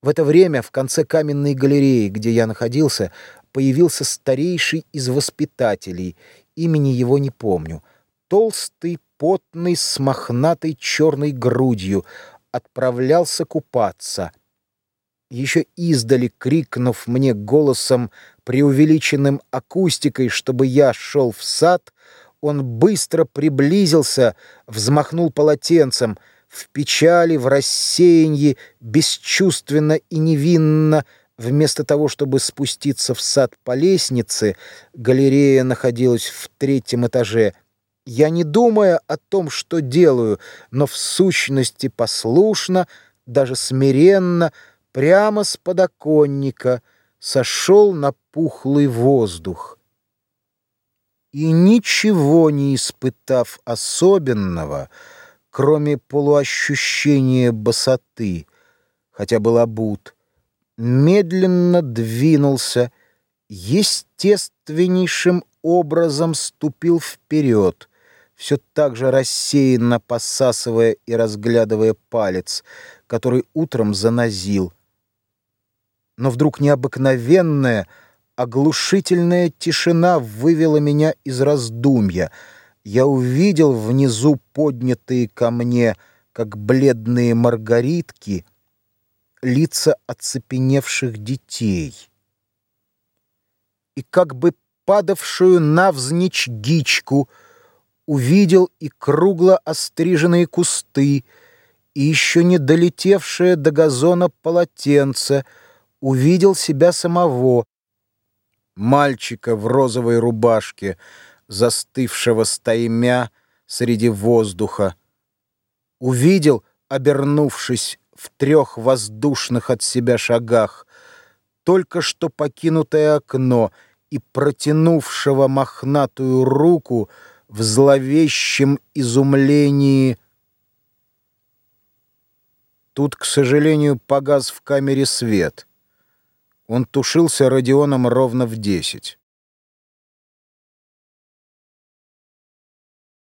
В это время в конце каменной галереи, где я находился, появился старейший из воспитателей, имени его не помню, толстый, потный, с мохнатой черной грудью, отправлялся купаться. Еще издали крикнув мне голосом, преувеличенным акустикой, чтобы я шел в сад, он быстро приблизился, взмахнул полотенцем — в печали, в рассеянии, бесчувственно и невинно, вместо того, чтобы спуститься в сад по лестнице, галерея находилась в третьем этаже, я не думая о том, что делаю, но в сущности послушно, даже смиренно, прямо с подоконника сошел на пухлый воздух. И ничего не испытав особенного, кроме полуощущения босоты, хотя был обут, медленно двинулся, естественнейшим образом ступил вперед, все так же рассеянно посасывая и разглядывая палец, который утром занозил. Но вдруг необыкновенная, оглушительная тишина вывела меня из раздумья — я увидел внизу поднятые ко мне, как бледные маргаритки, лица оцепеневших детей. И как бы падавшую навзничь гичку увидел и кругло остриженные кусты, и еще не долетевшее до газона полотенце, увидел себя самого, мальчика в розовой рубашке, застывшего стаймя среди воздуха. Увидел, обернувшись в трех воздушных от себя шагах, только что покинутое окно и протянувшего мохнатую руку в зловещем изумлении. Тут, к сожалению, погас в камере свет. Он тушился Родионом ровно в десять.